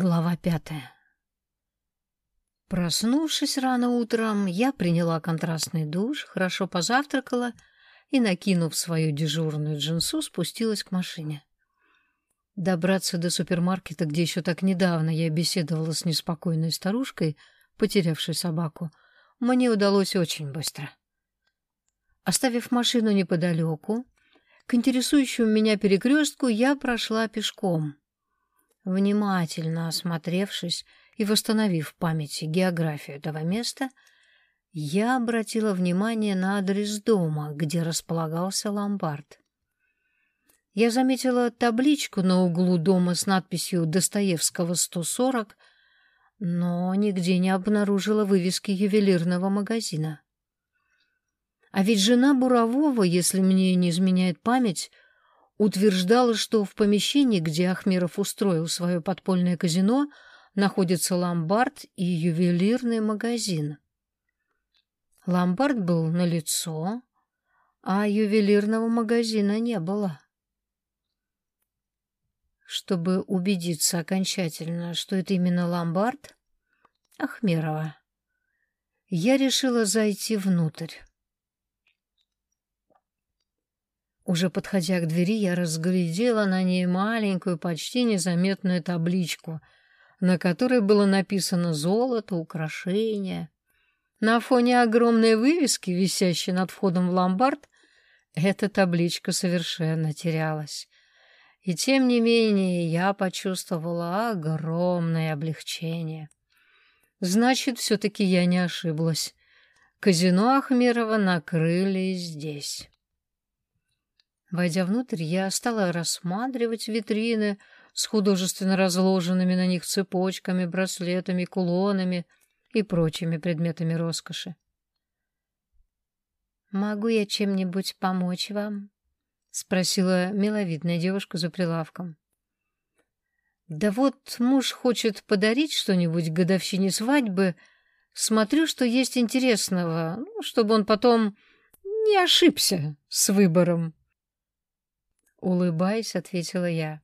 Глава пятая. Проснувшись рано утром, я приняла контрастный душ, хорошо позавтракала и, накинув свою дежурную джинсу, спустилась к машине. Добраться до супермаркета, где еще так недавно я беседовала с неспокойной старушкой, потерявшей собаку, мне удалось очень быстро. Оставив машину неподалеку, к интересующему меня перекрестку я прошла пешком — Внимательно осмотревшись и восстановив в памяти географию этого места, я обратила внимание на адрес дома, где располагался ломбард. Я заметила табличку на углу дома с надписью «Достоевского 140», но нигде не обнаружила вывески ювелирного магазина. А ведь жена Бурового, если мне не изменяет память, утверждала, что в помещении, где Ахмеров устроил свое подпольное казино, находится ломбард и ювелирный магазин. Ломбард был налицо, а ювелирного магазина не было. Чтобы убедиться окончательно, что это именно ломбард Ахмерова, я решила зайти внутрь. Уже подходя к двери, я разглядела на ней маленькую, почти незаметную табличку, на которой было написано «Золото, украшения». На фоне огромной вывески, висящей над входом в ломбард, эта табличка совершенно терялась. И тем не менее я почувствовала огромное облегчение. Значит, все-таки я не ошиблась. Казино Ахмерова накрыли здесь. Войдя внутрь, я стала рассматривать витрины с художественно разложенными на них цепочками, браслетами, кулонами и прочими предметами роскоши. «Могу я чем-нибудь помочь вам?» — спросила миловидная девушка за прилавком. «Да вот муж хочет подарить что-нибудь к годовщине свадьбы. Смотрю, что есть интересного, ну, чтобы он потом не ошибся с выбором». Улыбаясь, ответила я.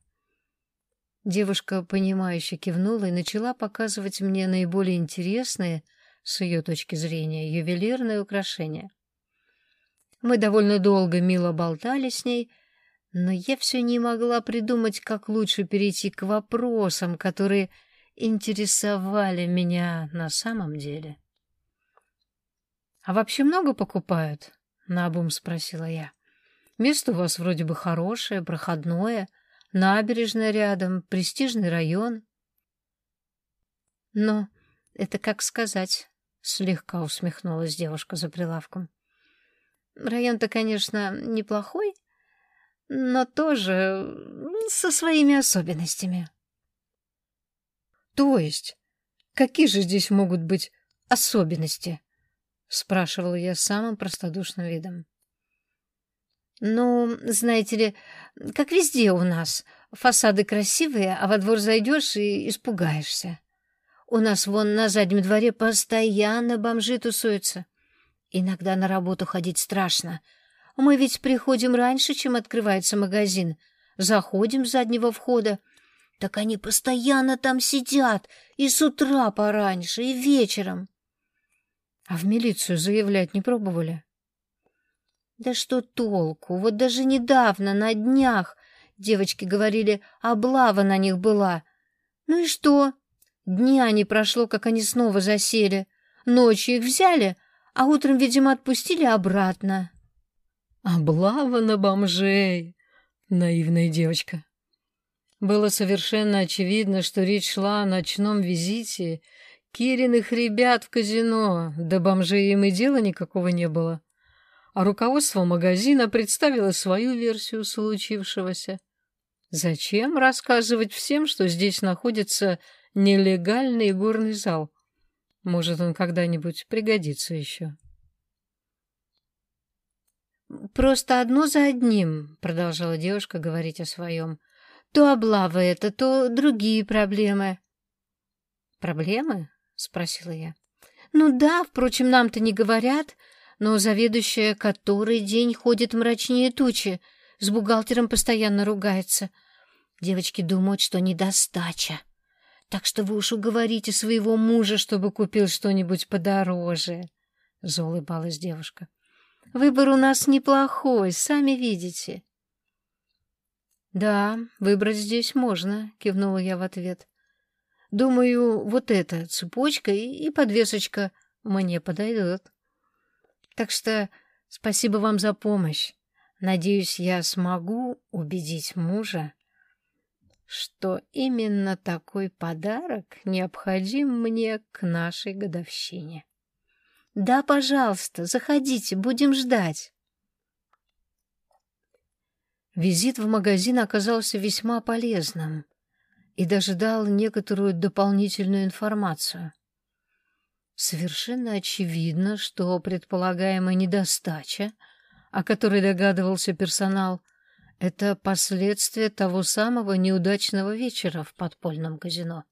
Девушка, понимающе кивнула и начала показывать мне наиболее интересные, с ее точки зрения, ювелирные украшения. Мы довольно долго мило болтали с ней, но я все не могла придумать, как лучше перейти к вопросам, которые интересовали меня на самом деле. — А вообще много покупают? — наобум спросила я. Место у вас вроде бы хорошее, проходное, набережная рядом, престижный район. Но это как сказать, слегка усмехнулась девушка за прилавком. Район-то, конечно, неплохой, но тоже со своими особенностями. То есть, какие же здесь могут быть особенности? спрашивала я самым простодушным видом. Ну, знаете ли, как везде у нас. Фасады красивые, а во двор зайдешь и испугаешься. У нас вон на заднем дворе постоянно бомжи тусуются. Иногда на работу ходить страшно. Мы ведь приходим раньше, чем открывается магазин. Заходим с заднего входа. Так они постоянно там сидят. И с утра пораньше, и вечером. А в милицию заявлять не пробовали? Да что толку? Вот даже недавно, на днях, девочки говорили, облава на них была. Ну и что? Дня не прошло, как они снова засели. Ночью их взяли, а утром, видимо, отпустили обратно. Облава на бомжей, наивная девочка. Было совершенно очевидно, что речь шла о ночном визите Кириных ребят в казино, да бомжей им и дела никакого не было а руководство магазина представило свою версию случившегося. Зачем рассказывать всем, что здесь находится нелегальный горный зал? Может, он когда-нибудь пригодится еще. «Просто одно за одним», — продолжала девушка говорить о своем. «То облава это, то другие проблемы». «Проблемы?» — спросила я. «Ну да, впрочем, нам-то не говорят но заведующая который день ходит мрачнее тучи, с бухгалтером постоянно ругается. Девочки думают, что недостача. Так что вы уж уговорите своего мужа, чтобы купил что-нибудь подороже, — заулыбалась девушка. Выбор у нас неплохой, сами видите. Да, выбрать здесь можно, кивнула я в ответ. Думаю, вот эта цепочка и подвесочка мне подойдут. Так что спасибо вам за помощь. Надеюсь, я смогу убедить мужа, что именно такой подарок необходим мне к нашей годовщине. Да, пожалуйста, заходите, будем ждать. Визит в магазин оказался весьма полезным и даже дал некоторую дополнительную информацию. Совершенно очевидно, что предполагаемая недостача, о которой догадывался персонал, это последствия того самого неудачного вечера в подпольном казино.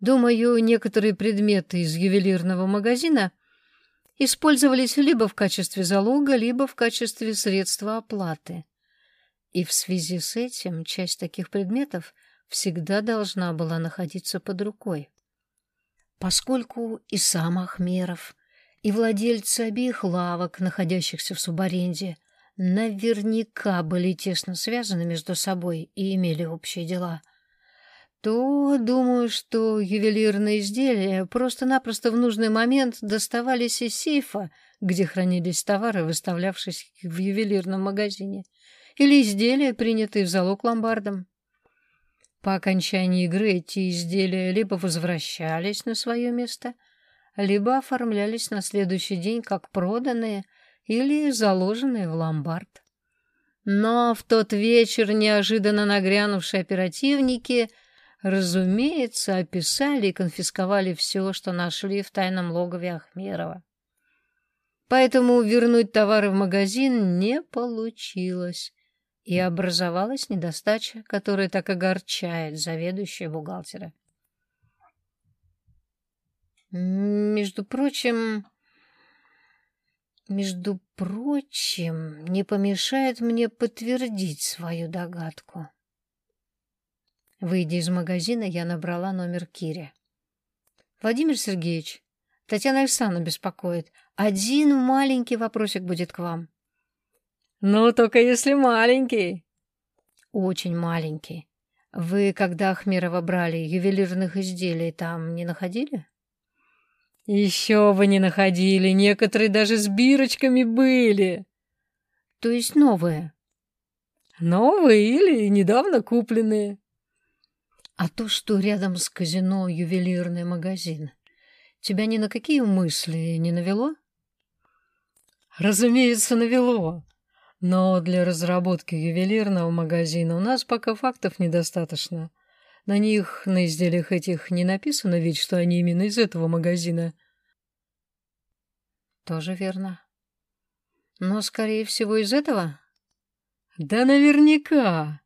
Думаю, некоторые предметы из ювелирного магазина использовались либо в качестве залога, либо в качестве средства оплаты. И в связи с этим часть таких предметов всегда должна была находиться под рукой. Поскольку и сам Ахмеров, и владельцы обеих лавок, находящихся в субаренде, наверняка были тесно связаны между собой и имели общие дела, то думаю, что ювелирные изделия просто-напросто в нужный момент доставались из сейфа, где хранились товары, выставлявшись в ювелирном магазине, или изделия, принятые в залог ломбардом. По окончании игры эти изделия либо возвращались на свое место, либо оформлялись на следующий день как проданные или заложенные в ломбард. Но в тот вечер неожиданно нагрянувшие оперативники, разумеется, описали и конфисковали все, что нашли в тайном логове Ахмерова. Поэтому вернуть товары в магазин не получилось и образовалась недостача, которая так огорчает заведующего бухгалтера. Между прочим, между прочим, не помешает мне подтвердить свою догадку. Выйдя из магазина, я набрала номер Кири. «Владимир Сергеевич, Татьяна Александровна беспокоит. Один маленький вопросик будет к вам». «Ну, только если маленький». «Очень маленький. Вы, когда Ахмерова брали, ювелирных изделий там не находили?» «Еще бы не находили. Некоторые даже с бирочками были». «То есть новые?» «Новые или недавно купленные». «А то, что рядом с казино ювелирный магазин, тебя ни на какие мысли не навело?» «Разумеется, навело. Но для разработки ювелирного магазина у нас пока фактов недостаточно. На них, на изделиях этих, не написано ведь, что они именно из этого магазина. Тоже верно. Но, скорее всего, из этого? Да наверняка.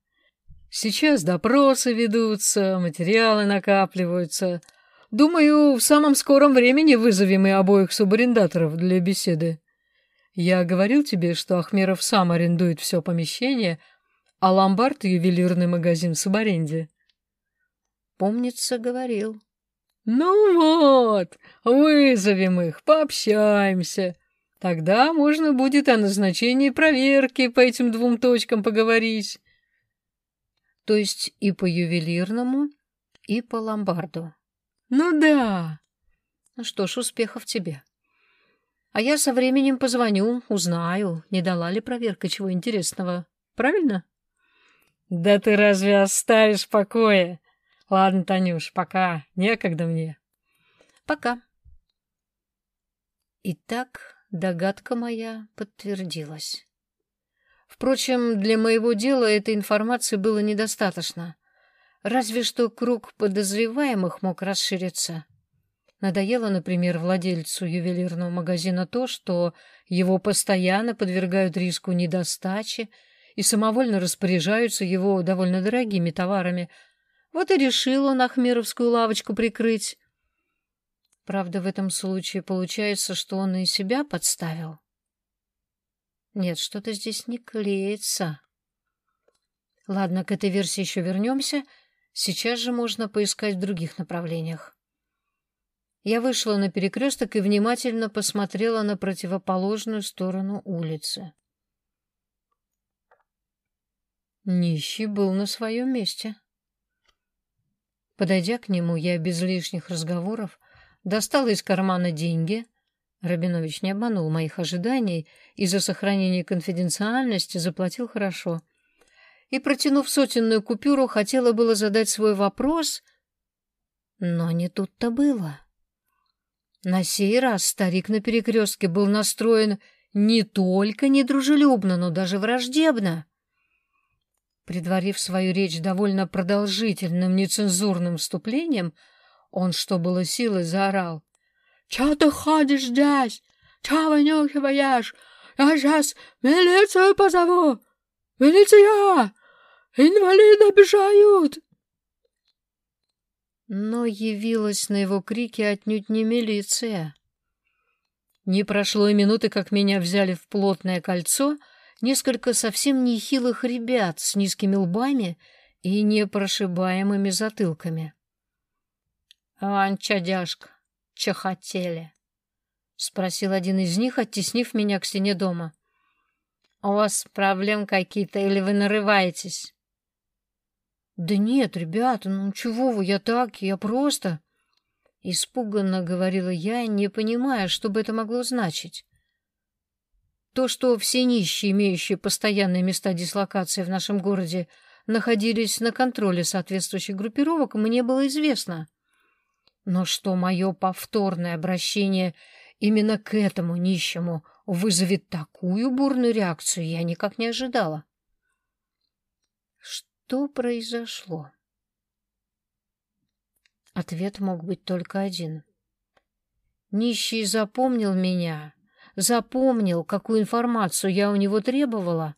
Сейчас допросы ведутся, материалы накапливаются. Думаю, в самом скором времени вызовем и обоих субарендаторов для беседы. Я говорил тебе, что Ахмеров сам арендует все помещение, а ломбард — ювелирный магазин в субаренде. Помнится, говорил. Ну вот, вызовем их, пообщаемся. Тогда можно будет о назначении проверки по этим двум точкам поговорить. То есть и по ювелирному, и по ломбарду. Ну да. Ну что ж, успехов тебе. А я со временем позвоню, узнаю, не дала ли проверка чего интересного. Правильно? Да ты разве оставишь в покое? Ладно, Танюш, пока. Некогда мне. Пока. Итак, догадка моя подтвердилась. Впрочем, для моего дела этой информации было недостаточно. Разве что круг подозреваемых мог расшириться. Надоело, например, владельцу ювелирного магазина то, что его постоянно подвергают риску недостачи и самовольно распоряжаются его довольно дорогими товарами. Вот и решил он Ахмеровскую лавочку прикрыть. Правда, в этом случае получается, что он и себя подставил. Нет, что-то здесь не клеится. Ладно, к этой версии еще вернемся. Сейчас же можно поискать в других направлениях. Я вышла на перекресток и внимательно посмотрела на противоположную сторону улицы. Нищий был на своем месте. Подойдя к нему, я без лишних разговоров достала из кармана деньги. Рабинович не обманул моих ожиданий и за сохранение конфиденциальности заплатил хорошо. И, протянув сотенную купюру, хотела было задать свой вопрос, но не тут-то было. На сей раз старик на перекрестке был настроен не только недружелюбно, но даже враждебно. Предварив свою речь довольно продолжительным нецензурным вступлением, он, что было силы, заорал. — Чё ты ходишь здесь? Чё вынюхиваешь? Я сейчас милицию позову! Милиция! Инвалиды обижают! Но явилась на его крики отнюдь не милиция. Не прошло и минуты, как меня взяли в плотное кольцо несколько совсем нехилых ребят с низкими лбами и непрошибаемыми затылками. — Ань, чадяшка, че хотели? — спросил один из них, оттеснив меня к стене дома. — У вас проблем какие-то или вы нарываетесь? «Да нет, ребята, ну чего вы, я так, я просто...» Испуганно говорила я, не понимая, что бы это могло значить. То, что все нищие, имеющие постоянные места дислокации в нашем городе, находились на контроле соответствующих группировок, мне было известно. Но что мое повторное обращение именно к этому нищему вызовет такую бурную реакцию, я никак не ожидала. Что произошло? Ответ мог быть только один. Нищий запомнил меня, запомнил, какую информацию я у него требовала,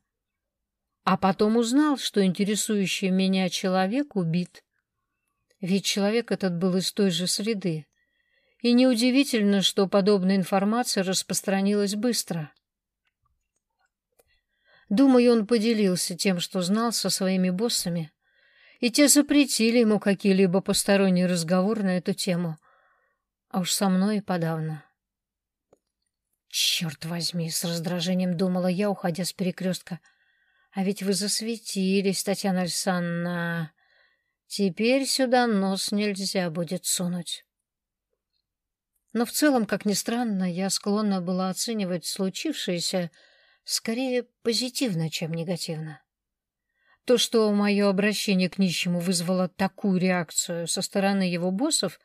а потом узнал, что интересующий меня человек убит. Ведь человек этот был из той же среды. И неудивительно, что подобная информация распространилась быстро. Думаю, он поделился тем, что знал со своими боссами, и те запретили ему какие-либо посторонние разговоры на эту тему. А уж со мной и подавно. «Черт возьми!» — с раздражением думала я, уходя с перекрестка. «А ведь вы засветились, Татьяна Александровна. Теперь сюда нос нельзя будет сунуть». Но в целом, как ни странно, я склонна была оценивать случившееся скорее позитивно, чем негативно. То, что мое обращение к нищему вызвало такую реакцию со стороны его боссов,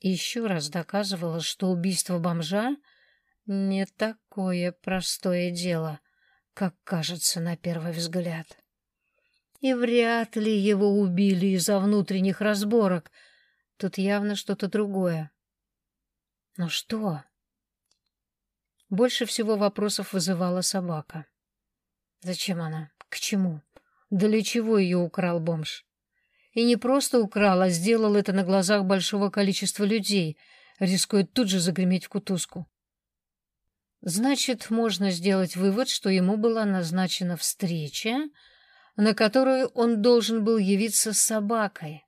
еще раз доказывало, что убийство бомжа не такое простое дело, как кажется на первый взгляд. И вряд ли его убили из-за внутренних разборок. Тут явно что-то другое. Но что? Больше всего вопросов вызывала собака. Зачем она? К чему? Для чего ее украл бомж? И не просто украл, а сделал это на глазах большого количества людей, рискуя тут же загреметь в кутузку. Значит, можно сделать вывод, что ему была назначена встреча, на которую он должен был явиться с собакой.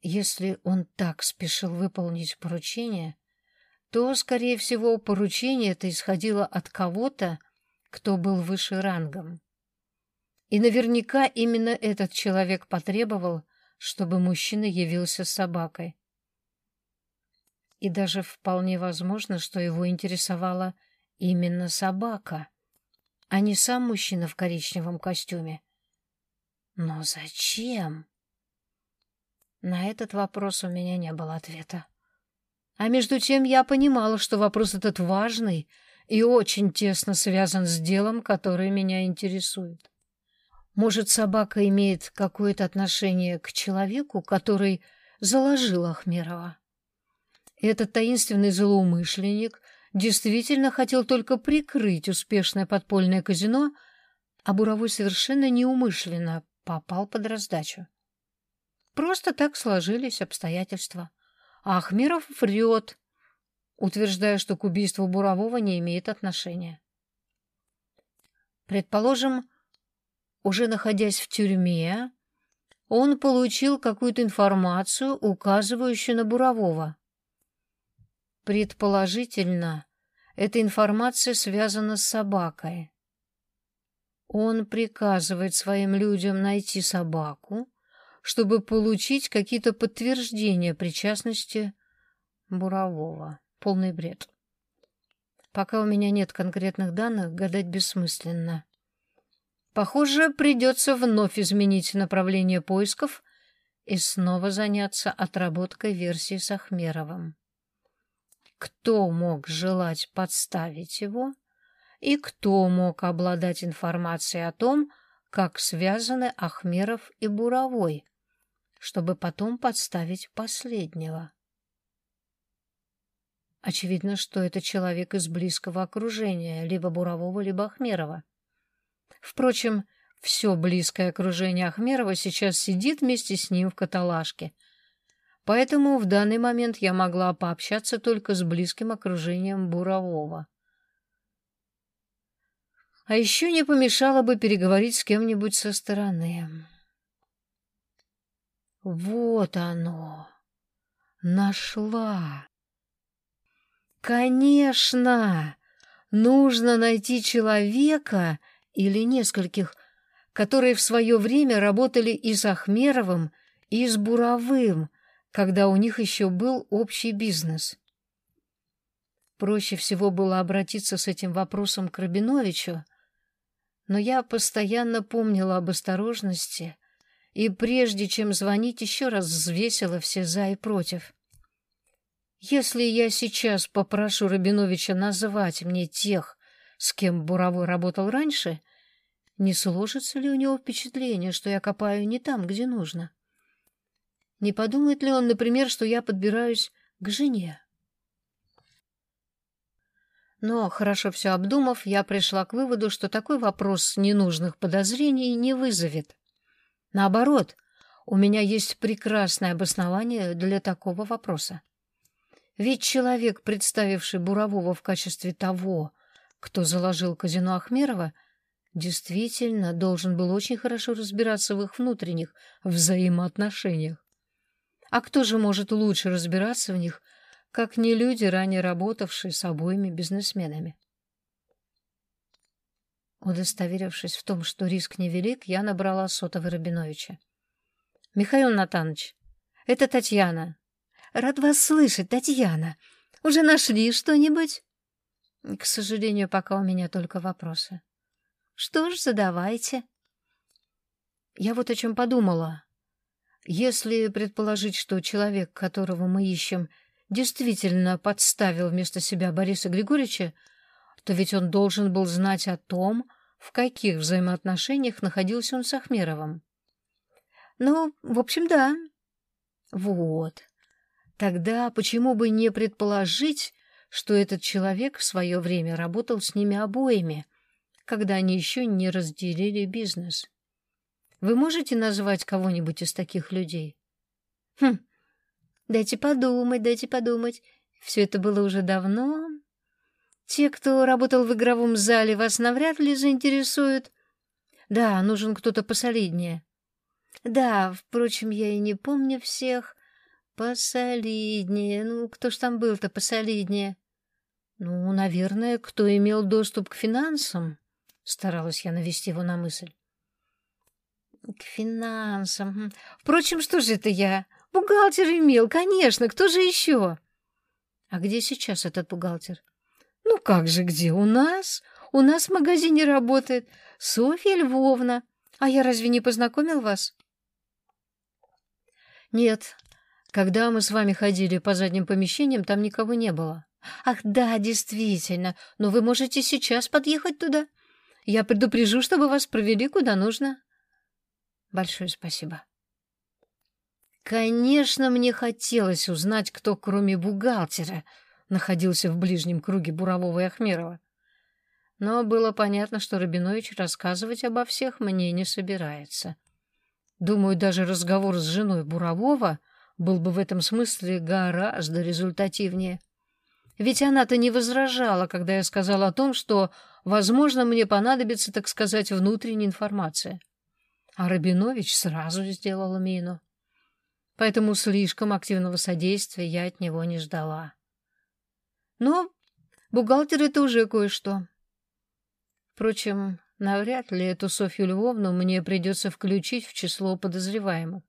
Если он так спешил выполнить поручение, то, скорее всего, поручение это исходило от кого-то, кто был выше рангом. И наверняка именно этот человек потребовал, чтобы мужчина явился с собакой. И даже вполне возможно, что его интересовала именно собака, а не сам мужчина в коричневом костюме. Но зачем? На этот вопрос у меня не было ответа. А между тем я понимала, что вопрос этот важный и очень тесно связан с делом, которое меня интересует. Может, собака имеет какое-то отношение к человеку, который заложил Ахмерова? Этот таинственный злоумышленник действительно хотел только прикрыть успешное подпольное казино, а Буровой совершенно неумышленно попал под раздачу. Просто так сложились обстоятельства. Ахмиров врет, утверждая, что к убийству Бурового не имеет отношения. Предположим, уже находясь в тюрьме, он получил какую-то информацию, указывающую на Бурового. Предположительно, эта информация связана с собакой. Он приказывает своим людям найти собаку, чтобы получить какие-то подтверждения причастности Бурового. Полный бред. Пока у меня нет конкретных данных, гадать бессмысленно. Похоже, придется вновь изменить направление поисков и снова заняться отработкой версии с Ахмеровым. Кто мог желать подставить его и кто мог обладать информацией о том, как связаны Ахмеров и Буровой, чтобы потом подставить последнего? Очевидно, что это человек из близкого окружения, либо Бурового, либо Ахмерова. Впрочем, все близкое окружение Ахмерова сейчас сидит вместе с ним в каталажке. Поэтому в данный момент я могла пообщаться только с близким окружением Бурового. А еще не помешало бы переговорить с кем-нибудь со стороны. Вот оно. Нашла. Конечно, нужно найти человека или нескольких, которые в свое время работали и с Ахмеровым, и с Буровым, когда у них еще был общий бизнес. Проще всего было обратиться с этим вопросом к Рабиновичу, но я постоянно помнила об осторожности и прежде чем звонить, еще раз взвесила все «за» и «против». Если я сейчас попрошу Рабиновича назвать мне тех, с кем Буровой работал раньше, не сложится ли у него впечатление, что я копаю не там, где нужно? Не подумает ли он, например, что я подбираюсь к жене? Но, хорошо все обдумав, я пришла к выводу, что такой вопрос ненужных подозрений не вызовет. Наоборот, у меня есть прекрасное обоснование для такого вопроса. Ведь человек, представивший Бурового в качестве того, кто заложил казино Ахмерова, действительно должен был очень хорошо разбираться в их внутренних взаимоотношениях. А кто же может лучше разбираться в них, как не люди, ранее работавшие с обоими бизнесменами? Удостоверившись в том, что риск невелик, я набрала сотовый Рабиновича. — Михаил Натанович, это Татьяна. Рад вас слышать, Татьяна. Уже нашли что-нибудь? К сожалению, пока у меня только вопросы. Что ж, задавайте. Я вот о чем подумала. Если предположить, что человек, которого мы ищем, действительно подставил вместо себя Бориса Григорьевича, то ведь он должен был знать о том, в каких взаимоотношениях находился он с Ахмеровым. Ну, в общем, да. Вот. Тогда почему бы не предположить, что этот человек в свое время работал с ними обоими, когда они еще не разделили бизнес? Вы можете назвать кого-нибудь из таких людей? Хм, дайте подумать, дайте подумать. Все это было уже давно. Те, кто работал в игровом зале, вас навряд ли заинтересуют. Да, нужен кто-то посолиднее. Да, впрочем, я и не помню всех. Посолиднее. Ну, кто ж там был-то посолиднее? Ну, наверное, кто имел доступ к финансам. Старалась я навести его на мысль. К финансам. Впрочем, что же это я? Бухгалтер имел, конечно. Кто же еще? А где сейчас этот бухгалтер? Ну как же где? У нас? У нас в магазине работает Софья Львовна. А я разве не познакомил вас? Нет, когда мы с вами ходили по задним помещениям, там никого не было. Ах, да, действительно. Но вы можете сейчас подъехать туда. Я предупрежу, чтобы вас провели куда нужно. Большое спасибо. Конечно, мне хотелось узнать, кто, кроме бухгалтера, находился в ближнем круге Бурового и Ахмерова. Но было понятно, что Рабинович рассказывать обо всех мне не собирается. Думаю, даже разговор с женой Бурового — был бы в этом смысле гораздо результативнее. Ведь она-то не возражала, когда я сказал о том, что, возможно, мне понадобится, так сказать, внутренняя информация. А Рабинович сразу сделал мину. Поэтому слишком активного содействия я от него не ждала. Но бухгалтер — это уже кое-что. Впрочем, навряд ли эту Софью Львовну мне придется включить в число подозреваемых.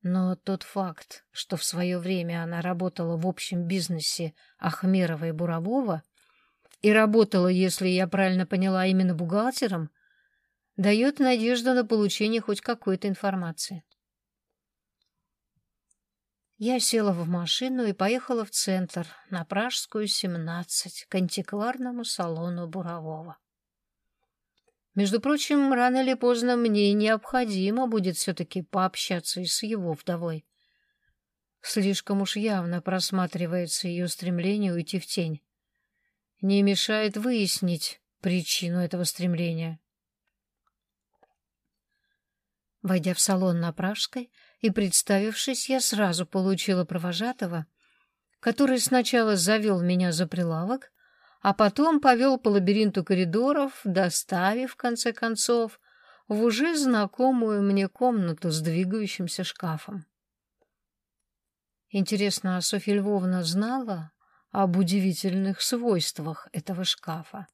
Но тот факт, что в свое время она работала в общем бизнесе Ахмерова и Бурового и работала, если я правильно поняла, именно бухгалтером, дает надежду на получение хоть какой-то информации. Я села в машину и поехала в центр, на Пражскую, 17, к антикварному салону Бурового. Между прочим, рано или поздно мне необходимо будет все-таки пообщаться и с его вдовой. Слишком уж явно просматривается ее стремление уйти в тень. Не мешает выяснить причину этого стремления. Войдя в салон на Пражской и представившись, я сразу получила провожатого, который сначала завел меня за прилавок, а потом повел по лабиринту коридоров, доставив, в конце концов, в уже знакомую мне комнату с двигающимся шкафом. Интересно, а Софья Львовна знала об удивительных свойствах этого шкафа?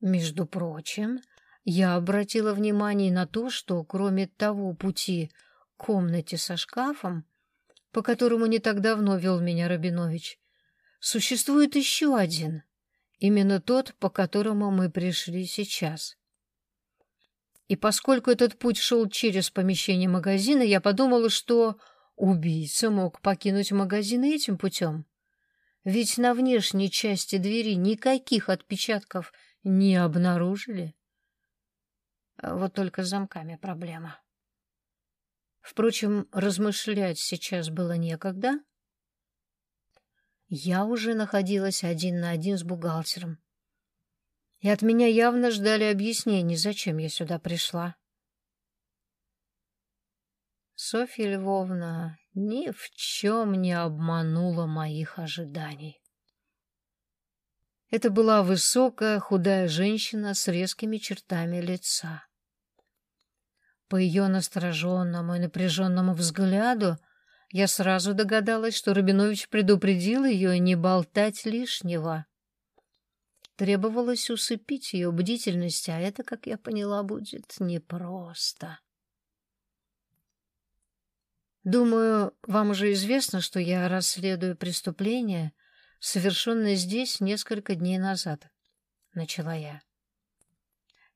Между прочим, я обратила внимание на то, что кроме того пути к комнате со шкафом, по которому не так давно вел меня Рабинович, Существует еще один, именно тот, по которому мы пришли сейчас. И поскольку этот путь шел через помещение магазина, я подумала, что убийца мог покинуть магазин этим путем. Ведь на внешней части двери никаких отпечатков не обнаружили. Вот только с замками проблема. Впрочем, размышлять сейчас было некогда, я уже находилась один на один с бухгалтером. И от меня явно ждали объяснений, зачем я сюда пришла. Софья Львовна ни в чем не обманула моих ожиданий. Это была высокая, худая женщина с резкими чертами лица. По ее настороженному и напряженному взгляду я сразу догадалась, что Рабинович предупредил ее не болтать лишнего. Требовалось усыпить ее бдительность, а это, как я поняла, будет непросто. Думаю, вам уже известно, что я расследую преступление, совершенное здесь несколько дней назад, — начала я.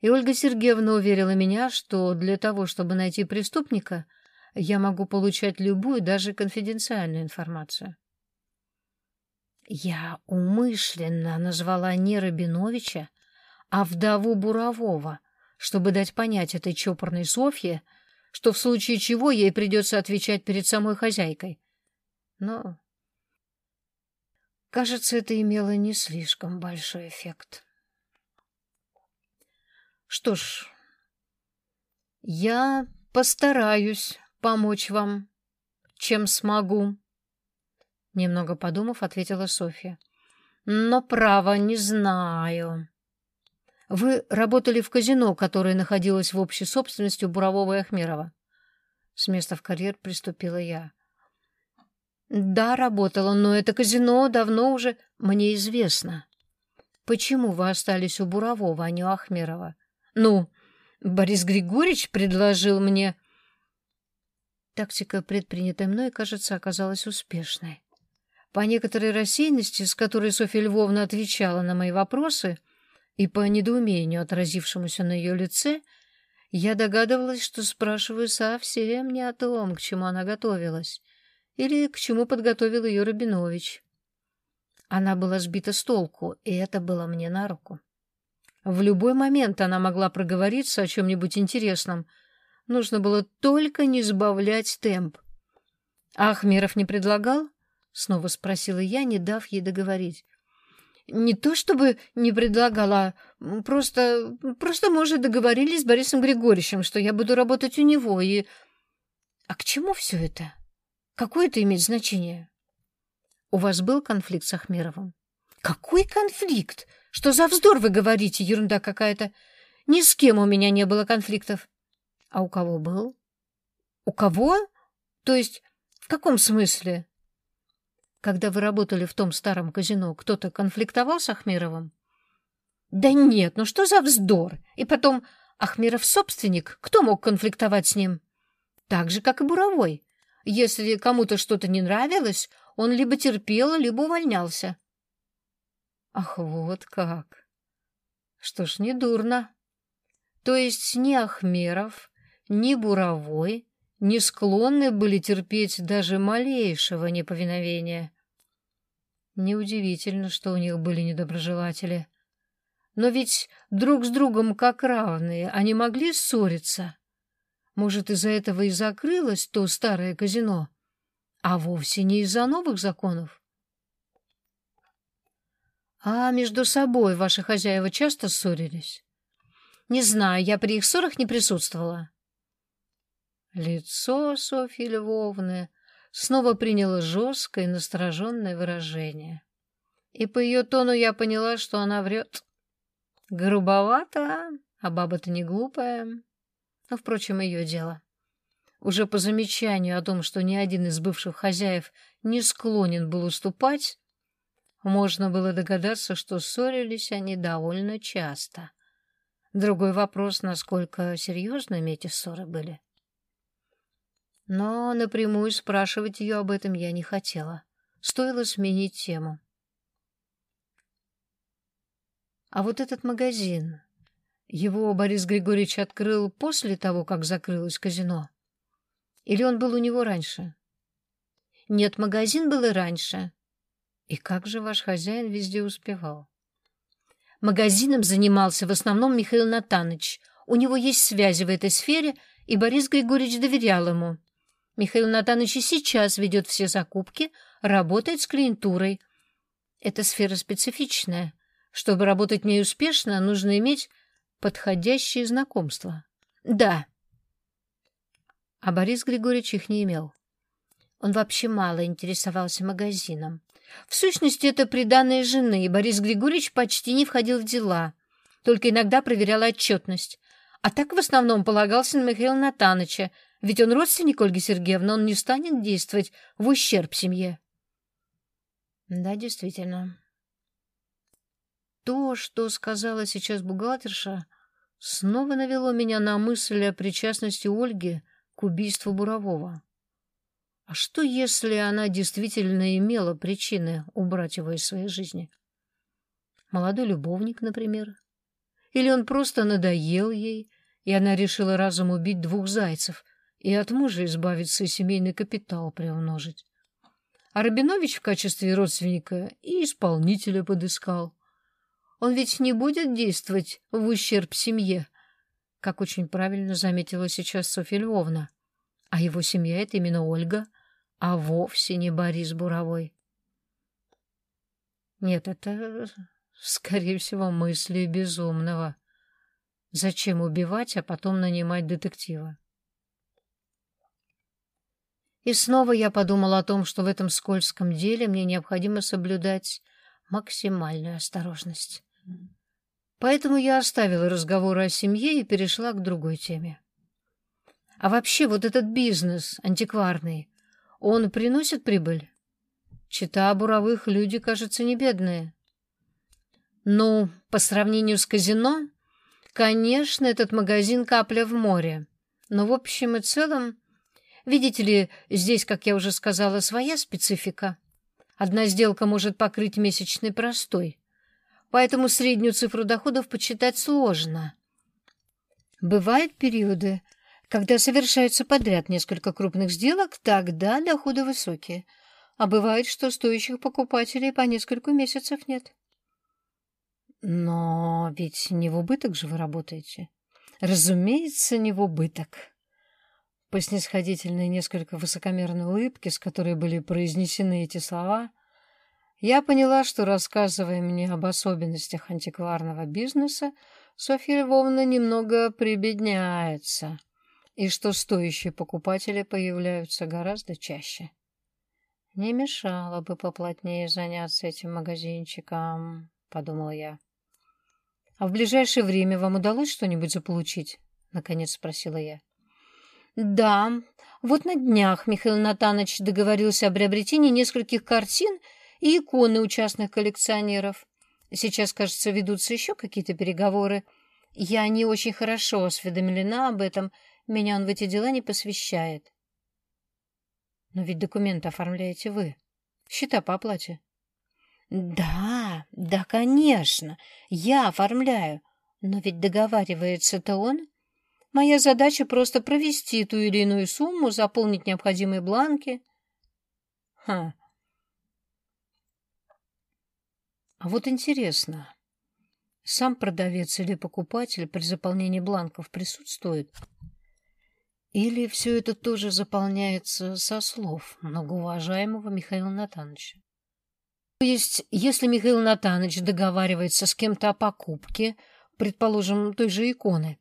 И Ольга Сергеевна уверила меня, что для того, чтобы найти преступника — я могу получать любую, даже конфиденциальную информацию. Я умышленно назвала не Рабиновича, а вдову Бурового, чтобы дать понять этой чопорной Софье, что в случае чего ей придется отвечать перед самой хозяйкой. Но, кажется, это имело не слишком большой эффект. Что ж, я постараюсь помочь вам, чем смогу. Немного подумав, ответила Софья. Но право не знаю. Вы работали в казино, которое находилось в общей собственности у Бурового и Ахмерова. С места в карьер приступила я. Да, работала, но это казино давно уже мне известно. Почему вы остались у Бурового, а не у Ахмерова? Ну, Борис Григорьевич предложил мне Тактика, предпринятая мной, кажется, оказалась успешной. По некоторой рассеянности, с которой Софья Львовна отвечала на мои вопросы, и по недоумению, отразившемуся на ее лице, я догадывалась, что спрашиваю совсем не о том, к чему она готовилась, или к чему подготовил ее Рабинович. Она была сбита с толку, и это было мне на руку. В любой момент она могла проговориться о чем-нибудь интересном — Нужно было только не сбавлять темп. «А Ахмеров не предлагал?» — снова спросила я, не дав ей договорить. «Не то чтобы не предлагала, просто... просто мы уже договорились с Борисом Григорьевичем, что я буду работать у него, и... А к чему все это? Какое это имеет значение?» «У вас был конфликт с Ахмеровым?» «Какой конфликт? Что за вздор вы говорите? Ерунда какая-то!» Ни с кем у меня не было конфликтов. А у кого был? У кого? То есть, в каком смысле? Когда вы работали в том старом казино, кто-то конфликтовал с Ахмировым? Да нет, ну что за вздор? И потом, Ахмиров собственник, кто мог конфликтовать с ним? Так же, как и Буровой. Если кому-то что-то не нравилось, он либо терпел, либо увольнялся. Ах, вот как. Что ж, не дурно. То есть ни Ахмеров, ни Буровой не склонны были терпеть даже малейшего неповиновения. Неудивительно, что у них были недоброжелатели. Но ведь друг с другом как равные, они могли ссориться. Может, из-за этого и закрылось то старое казино, а вовсе не из-за новых законов. А между собой ваши хозяева часто ссорились? Не знаю, я при их ссорах не присутствовала. Лицо Софьи Львовны снова приняло жесткое и настороженное выражение. И по ее тону я поняла, что она врет. Грубовато, а баба-то не глупая. Но, впрочем, ее дело. Уже по замечанию о том, что ни один из бывших хозяев не склонен был уступать, можно было догадаться, что ссорились они довольно часто. Другой вопрос, насколько серьезными эти ссоры были. Но напрямую спрашивать ее об этом я не хотела. Стоило сменить тему. А вот этот магазин, его Борис Григорьевич открыл после того, как закрылось казино? Или он был у него раньше? Нет, магазин был и раньше. И как же ваш хозяин везде успевал? Магазином занимался в основном Михаил Натанович. У него есть связи в этой сфере, и Борис Григорьевич доверял ему. Михаил Натанович и сейчас ведет все закупки, работает с клиентурой. Эта сфера специфичная. Чтобы работать в ней успешно, нужно иметь подходящие знакомства. Да. А Борис Григорьевич их не имел. Он вообще мало интересовался магазином. В сущности, это приданное жены, и Борис Григорьевич почти не входил в дела, только иногда проверял отчетность. А так в основном полагался на Михаила Натаныча, ведь он родственник Ольги Сергеевны, он не станет действовать в ущерб семье. Да, действительно. То, что сказала сейчас бухгалтерша, снова навело меня на мысль о причастности Ольги к убийству Бурового. А что, если она действительно имела причины убрать его из своей жизни? Молодой любовник, например? Или он просто надоел ей, и она решила разом убить двух зайцев, и от мужа избавиться и семейный капитал приумножить. А Рабинович в качестве родственника и исполнителя подыскал. Он ведь не будет действовать в ущерб семье, как очень правильно заметила сейчас Софья Львовна. А его семья — это именно Ольга, а вовсе не Борис Буровой. Нет, это, скорее всего, мысли безумного. Зачем убивать, а потом нанимать детектива? И снова я подумал о том, что в этом скользком деле мне необходимо соблюдать максимальную осторожность. Поэтому я оставила разговор о семье и перешла к другой теме. А вообще вот этот бизнес антикварный, он приносит прибыль? Чита буровых люди, кажется, не бедные. Ну, по сравнению с казино, конечно, этот магазин капля в море. Но в общем и целом Видите ли, здесь, как я уже сказала, своя специфика. Одна сделка может покрыть месячный простой, поэтому среднюю цифру доходов почитать сложно. Бывают периоды, когда совершаются подряд несколько крупных сделок, тогда доходы высокие, а бывает, что стоящих покупателей по несколько месяцев нет. Но ведь не в убыток же вы работаете. Разумеется, не в убыток. По снисходительной несколько высокомерной улыбке, с которой были произнесены эти слова, я поняла, что, рассказывая мне об особенностях антикварного бизнеса, Софья Львовна немного прибедняется, и что стоящие покупатели появляются гораздо чаще. «Не мешало бы поплотнее заняться этим магазинчиком», — подумала я. А в ближайшее время вам удалось что-нибудь заполучить? Наконец спросила я. Да, вот на днях Михаил Натанович договорился о приобретении нескольких картин и иконы у частных коллекционеров. Сейчас, кажется, ведутся еще какие-то переговоры. Я не очень хорошо осведомлена об этом, меня он в эти дела не посвящает. Но ведь документы оформляете вы. Счета по оплате. Да, да, конечно, я оформляю. Но ведь договаривается-то он. Моя задача просто провести ту или иную сумму, заполнить необходимые бланки. Ха. А вот интересно, сам продавец или покупатель при заполнении бланков присутствует? Или все это тоже заполняется со слов многоуважаемого Михаила Натановича? То есть, если Михаил Натанович договаривается с кем-то о покупке, предположим, той же иконы,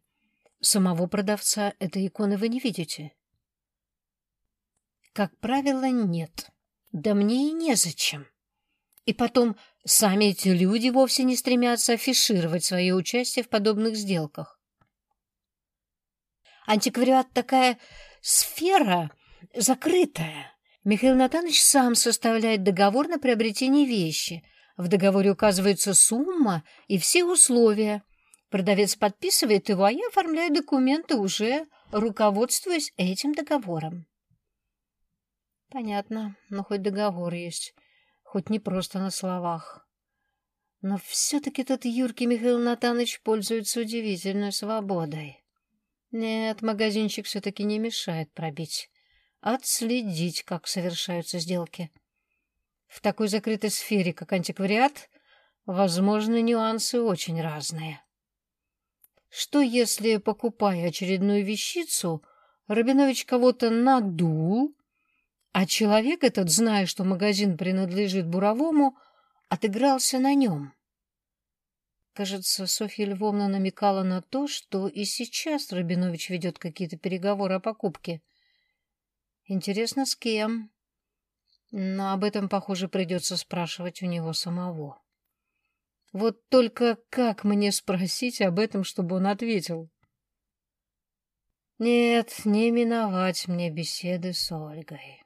самого продавца этой иконы вы не видите? Как правило, нет. Да мне и незачем. И потом, сами эти люди вовсе не стремятся афишировать свое участие в подобных сделках. Антиквариат такая сфера закрытая. Михаил Натанович сам составляет договор на приобретение вещи. В договоре указывается сумма и все условия. Продавец подписывает его, а я оформляю документы уже, руководствуясь этим договором. Понятно, но хоть договор есть, хоть не просто на словах. Но все-таки тот юркий Михаил Натанович пользуется удивительной свободой. Нет, магазинчик все-таки не мешает пробить. Отследить, как совершаются сделки. В такой закрытой сфере, как антиквариат, возможны нюансы очень разные. Что если, покупая очередную вещицу, Рабинович кого-то надул, а человек этот, зная, что магазин принадлежит Буровому, отыгрался на нем? Кажется, Софья Львовна намекала на то, что и сейчас Рабинович ведет какие-то переговоры о покупке. Интересно, с кем? Но об этом, похоже, придется спрашивать у него самого. Вот только как мне спросить об этом, чтобы он ответил? Нет, не миновать мне беседы с Ольгой.